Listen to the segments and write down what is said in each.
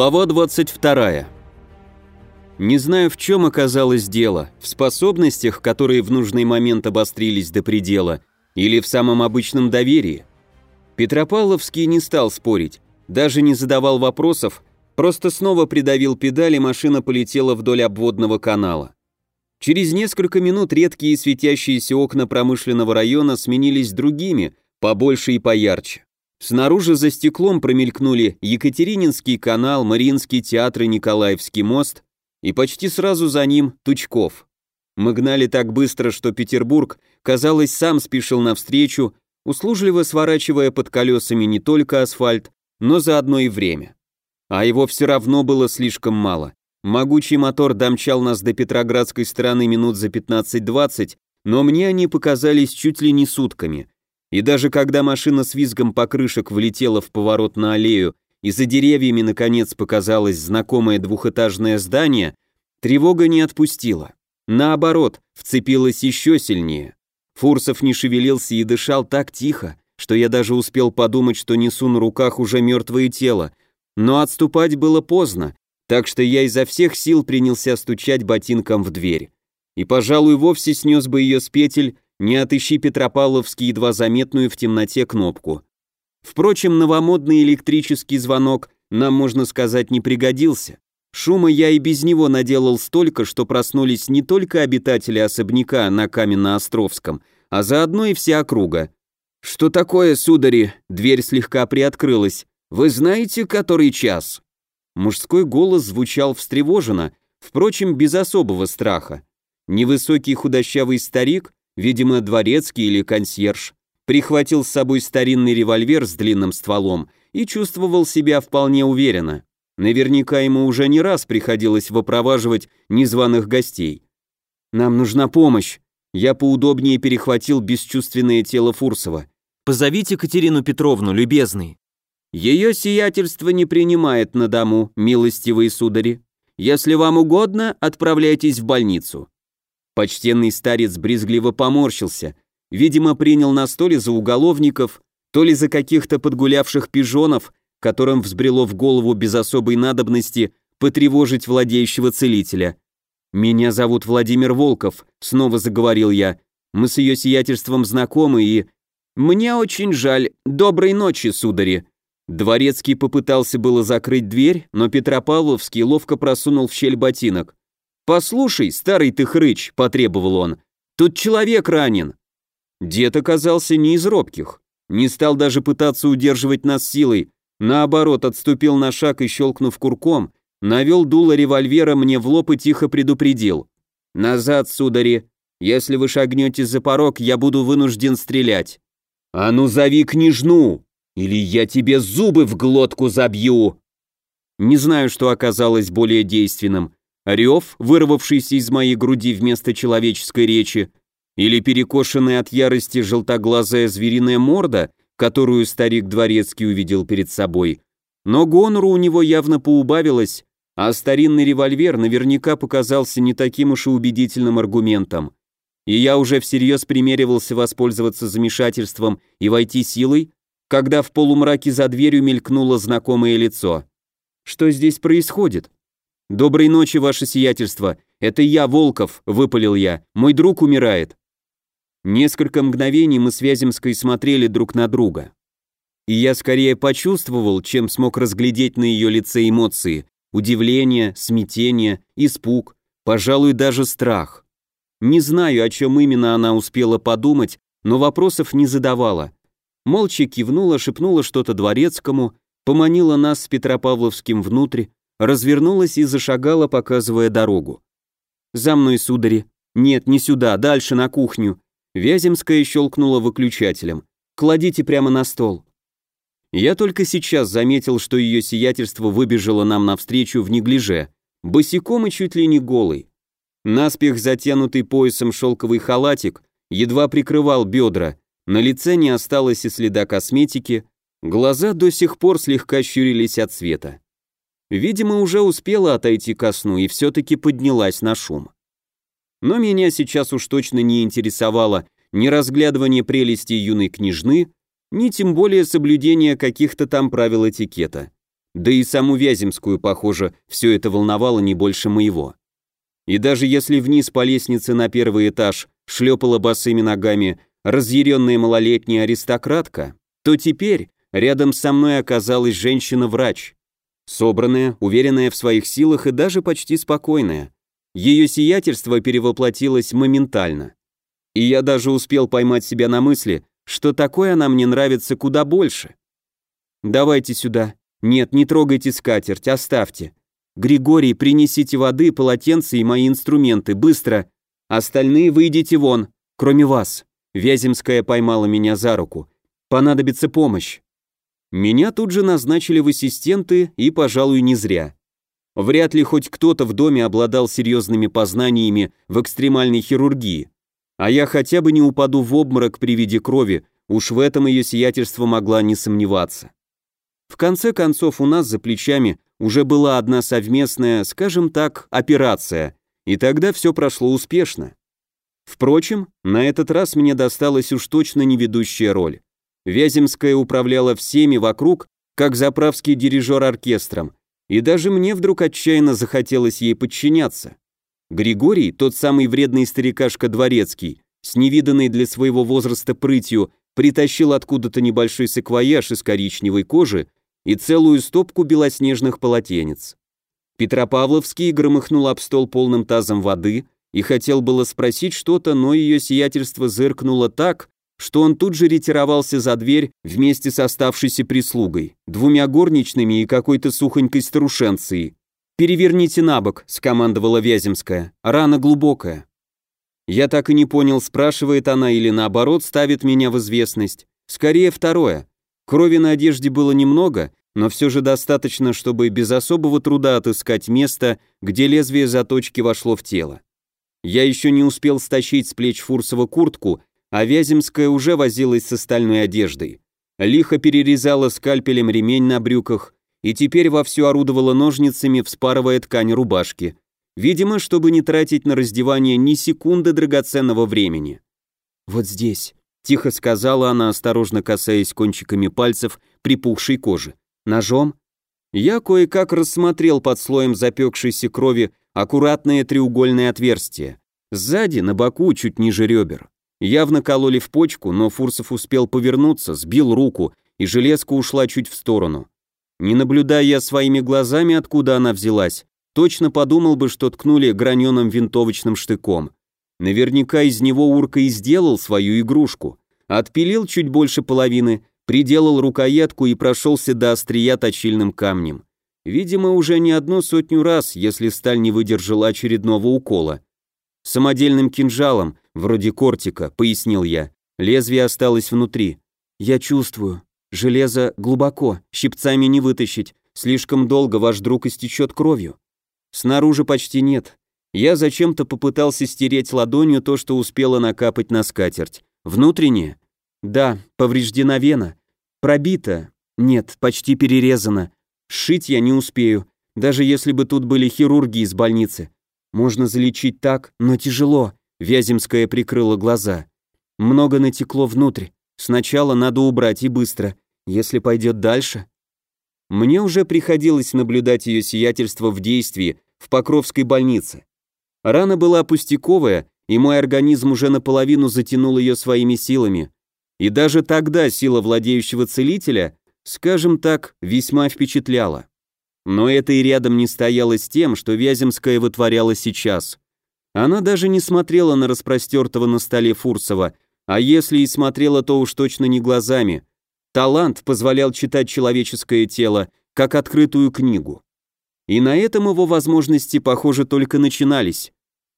Глава 22. Не знаю, в чем оказалось дело, в способностях, которые в нужный момент обострились до предела, или в самом обычном доверии. Петропавловский не стал спорить, даже не задавал вопросов, просто снова придавил педали, машина полетела вдоль обводного канала. Через несколько минут редкие светящиеся окна промышленного района сменились другими, побольше и поярче. Снаружи за стеклом промелькнули Екатерининский канал, Мариинский театр и Николаевский мост, и почти сразу за ним Тучков. Мы гнали так быстро, что Петербург, казалось, сам спешил навстречу, услужливо сворачивая под колесами не только асфальт, но заодно и время. А его все равно было слишком мало. Могучий мотор домчал нас до Петроградской стороны минут за 15-20, но мне они показались чуть ли не сутками – и даже когда машина с визгом покрышек влетела в поворот на аллею и за деревьями наконец показалось знакомое двухэтажное здание, тревога не отпустила. Наоборот, вцепилась еще сильнее. Фурсов не шевелился и дышал так тихо, что я даже успел подумать, что несу на руках уже мертвое тело. Но отступать было поздно, так что я изо всех сил принялся стучать ботинком в дверь. И, пожалуй, вовсе снес бы ее с петель, не отыщи Петропавловский едва заметную в темноте кнопку. Впрочем, новомодный электрический звонок нам, можно сказать, не пригодился. Шума я и без него наделал столько, что проснулись не только обитатели особняка на Каменно-Островском, а заодно и вся округа. «Что такое, судари?» Дверь слегка приоткрылась. «Вы знаете, который час?» Мужской голос звучал встревоженно, впрочем, без особого страха. Невысокий худощавый старик видимо, дворецкий или консьерж, прихватил с собой старинный револьвер с длинным стволом и чувствовал себя вполне уверенно. Наверняка ему уже не раз приходилось выпроваживать незваных гостей. «Нам нужна помощь». Я поудобнее перехватил бесчувственное тело Фурсова. «Позовите Катерину Петровну, любезный». «Ее сиятельство не принимает на дому, милостивые судари. Если вам угодно, отправляйтесь в больницу. Почтенный старец брезгливо поморщился, видимо, принял нас то ли за уголовников, то ли за каких-то подгулявших пижонов, которым взбрело в голову без особой надобности потревожить владеющего целителя. «Меня зовут Владимир Волков», — снова заговорил я. «Мы с ее сиятельством знакомы и...» «Мне очень жаль. Доброй ночи, судари». Дворецкий попытался было закрыть дверь, но Петропавловский ловко просунул в щель ботинок. «Послушай, старый ты хрыч», — потребовал он, — «тут человек ранен». Дед оказался не из робких, не стал даже пытаться удерживать нас силой, наоборот, отступил на шаг и, щелкнув курком, навел дуло револьвера мне в лоб и тихо предупредил. «Назад, судари, если вы шагнете за порог, я буду вынужден стрелять». «А ну зови княжну, или я тебе зубы в глотку забью!» Не знаю, что оказалось более действенным, Рев, вырвавшийся из моей груди вместо человеческой речи, или перекошенная от ярости желтоглазая звериная морда, которую старик Дворецкий увидел перед собой. Но гонору у него явно поубавилось, а старинный револьвер наверняка показался не таким уж и убедительным аргументом. И я уже всерьез примеривался воспользоваться замешательством и войти силой, когда в полумраке за дверью мелькнуло знакомое лицо. Что здесь происходит? «Доброй ночи, ваше сиятельство. Это я, Волков», — выпалил я. «Мой друг умирает». Несколько мгновений мы с Вяземской смотрели друг на друга. И я скорее почувствовал, чем смог разглядеть на ее лице эмоции. Удивление, смятение, испуг, пожалуй, даже страх. Не знаю, о чем именно она успела подумать, но вопросов не задавала. Молча кивнула, шепнула что-то дворецкому, поманила нас с Петропавловским внутрь, развернулась и зашагала, показывая дорогу. «За мной, судари!» «Нет, не сюда, дальше, на кухню!» Вяземская щелкнула выключателем. «Кладите прямо на стол!» Я только сейчас заметил, что ее сиятельство выбежало нам навстречу в неглиже, босиком и чуть ли не голый. Наспех затянутый поясом шелковый халатик едва прикрывал бедра, на лице не осталось и следа косметики, глаза до сих пор слегка щурились от света. Видимо, уже успела отойти ко сну и все-таки поднялась на шум. Но меня сейчас уж точно не интересовало ни разглядывание прелести юной княжны, ни тем более соблюдение каких-то там правил этикета. Да и саму Вяземскую, похоже, все это волновало не больше моего. И даже если вниз по лестнице на первый этаж шлепала босыми ногами разъяренная малолетняя аристократка, то теперь рядом со мной оказалась женщина-врач. Собранная, уверенная в своих силах и даже почти спокойная. Ее сиятельство перевоплотилось моментально. И я даже успел поймать себя на мысли, что такое она мне нравится куда больше. «Давайте сюда. Нет, не трогайте скатерть, оставьте. Григорий, принесите воды, полотенце и мои инструменты, быстро. Остальные выйдите вон, кроме вас». Вяземская поймала меня за руку. «Понадобится помощь». Меня тут же назначили в ассистенты и, пожалуй, не зря. Вряд ли хоть кто-то в доме обладал серьезными познаниями в экстремальной хирургии. А я хотя бы не упаду в обморок при виде крови, уж в этом ее сиятельство могла не сомневаться. В конце концов, у нас за плечами уже была одна совместная, скажем так, операция, и тогда все прошло успешно. Впрочем, на этот раз мне досталась уж точно не ведущая роль. Вяземская управляла всеми вокруг, как заправский дирижер оркестром, и даже мне вдруг отчаянно захотелось ей подчиняться. Григорий, тот самый вредный старикашка Дворецкий, с невиданной для своего возраста прытью, притащил откуда-то небольшой саквояж из коричневой кожи и целую стопку белоснежных полотенец. Петропавловский громыхнул об стол полным тазом воды и хотел было спросить что-то, но ее сиятельство зыркнуло так, что он тут же ретировался за дверь вместе с оставшейся прислугой, двумя горничными и какой-то сухонькой старушенцией. «Переверните на бок», — скомандовала Вяземская. «Рана глубокая». Я так и не понял, спрашивает она или наоборот ставит меня в известность. Скорее второе. Крови на одежде было немного, но все же достаточно, чтобы без особого труда отыскать место, где лезвие заточки вошло в тело. Я еще не успел стащить с плеч Фурсова куртку, а Вяземская уже возилась с остальной одеждой. Лихо перерезала скальпелем ремень на брюках и теперь вовсю орудовала ножницами, вспарывая ткань рубашки. Видимо, чтобы не тратить на раздевание ни секунды драгоценного времени. «Вот здесь», — тихо сказала она, осторожно касаясь кончиками пальцев припухшей кожи. «Ножом?» Я кое-как рассмотрел под слоем запекшейся крови аккуратное треугольное отверстие. Сзади, на боку, чуть ниже ребер. Явно кололи в почку, но Фурсов успел повернуться, сбил руку, и железка ушла чуть в сторону. Не наблюдая я своими глазами, откуда она взялась, точно подумал бы, что ткнули граненым винтовочным штыком. Наверняка из него Урка и сделал свою игрушку. Отпилил чуть больше половины, приделал рукоятку и прошелся до острия точильным камнем. Видимо, уже не одну сотню раз, если сталь не выдержала очередного укола. Самодельным кинжалом, вроде кортика, пояснил я. Лезвие осталось внутри. Я чувствую. Железо глубоко, щипцами не вытащить. Слишком долго ваш друг истечет кровью. Снаружи почти нет. Я зачем-то попытался стереть ладонью то, что успело накапать на скатерть. Внутреннее? Да, повреждена вена. Пробита? Нет, почти перерезана. Сшить я не успею, даже если бы тут были хирурги из больницы. Можно залечить так, но тяжело. Вяземская прикрыла глаза. Много натекло внутрь. Сначала надо убрать и быстро. Если пойдет дальше... Мне уже приходилось наблюдать ее сиятельство в действии в Покровской больнице. Рана была пустяковая, и мой организм уже наполовину затянул ее своими силами. И даже тогда сила владеющего целителя, скажем так, весьма впечатляла. Но это и рядом не стояло с тем, что Вяземская вытворяла сейчас. Она даже не смотрела на распростертого на столе Фурсова, а если и смотрела, то уж точно не глазами. Талант позволял читать человеческое тело, как открытую книгу. И на этом его возможности, похоже, только начинались.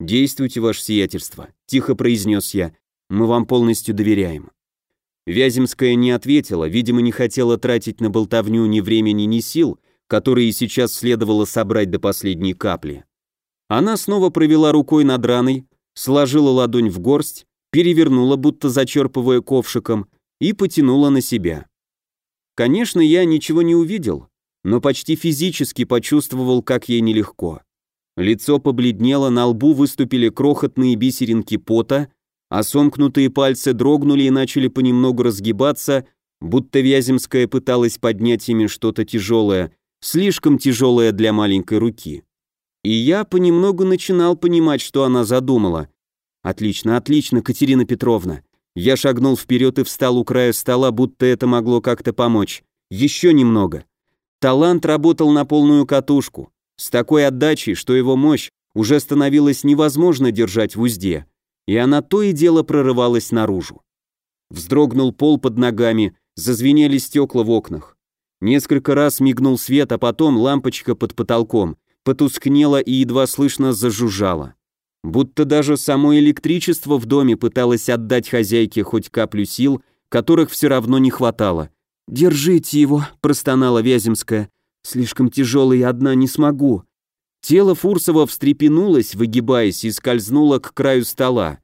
«Действуйте, ваше сиятельство», — тихо произнес я. «Мы вам полностью доверяем». Вяземская не ответила, видимо, не хотела тратить на болтовню ни времени, ни сил, которые сейчас следовало собрать до последней капли. Она снова провела рукой над раной, сложила ладонь в горсть, перевернула, будто зачерпывая ковшиком, и потянула на себя. Конечно, я ничего не увидел, но почти физически почувствовал, как ей нелегко. Лицо побледнело, на лбу выступили крохотные бисеринки пота, а сомкнутые пальцы дрогнули и начали понемногу разгибаться, будто Вяземская пыталась поднять ими что-то тяжелое, слишком тяжелая для маленькой руки. И я понемногу начинал понимать, что она задумала. «Отлично, отлично, Катерина Петровна». Я шагнул вперед и встал у края стола, будто это могло как-то помочь. Еще немного. Талант работал на полную катушку, с такой отдачей, что его мощь уже становилось невозможно держать в узде, и она то и дело прорывалась наружу. Вздрогнул пол под ногами, зазвенели стекла в окнах. Несколько раз мигнул свет, а потом лампочка под потолком потускнела и едва слышно зажужжала. Будто даже само электричество в доме пыталось отдать хозяйке хоть каплю сил, которых все равно не хватало. «Держите его», – простонала Вяземская. «Слишком тяжелый, одна не смогу». Тело Фурсова встрепенулось, выгибаясь, и скользнуло к краю стола.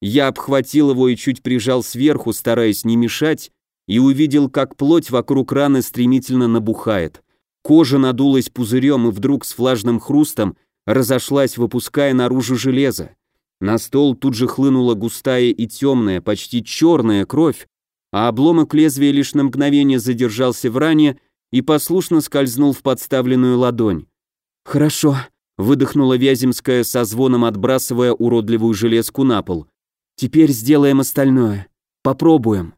Я обхватил его и чуть прижал сверху, стараясь не мешать, и увидел, как плоть вокруг раны стремительно набухает. Кожа надулась пузырем и вдруг с влажным хрустом разошлась, выпуская наружу железо. На стол тут же хлынула густая и темная, почти черная кровь, а обломок лезвия лишь на мгновение задержался в ране и послушно скользнул в подставленную ладонь. «Хорошо», — выдохнула Вяземская со звоном, отбрасывая уродливую железку на пол. «Теперь сделаем остальное. Попробуем».